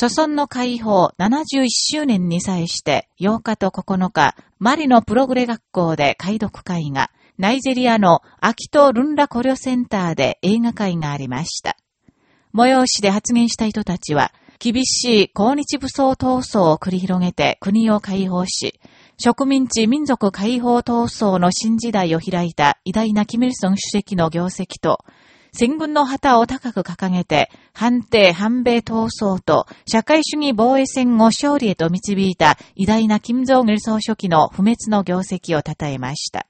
著村の解放71周年に際して8日と9日、マリのプログレ学校で解読会が、ナイジェリアのアキト・ルンラコリョセンターで映画会がありました。催しで発言した人たちは、厳しい抗日武装闘争を繰り広げて国を解放し、植民地民族解放闘争の新時代を開いた偉大なキム・イルソン主席の業績と、戦軍の旗を高く掲げて、反帝反米闘争と社会主義防衛戦を勝利へと導いた偉大な金正義総書記の不滅の業績を称えました。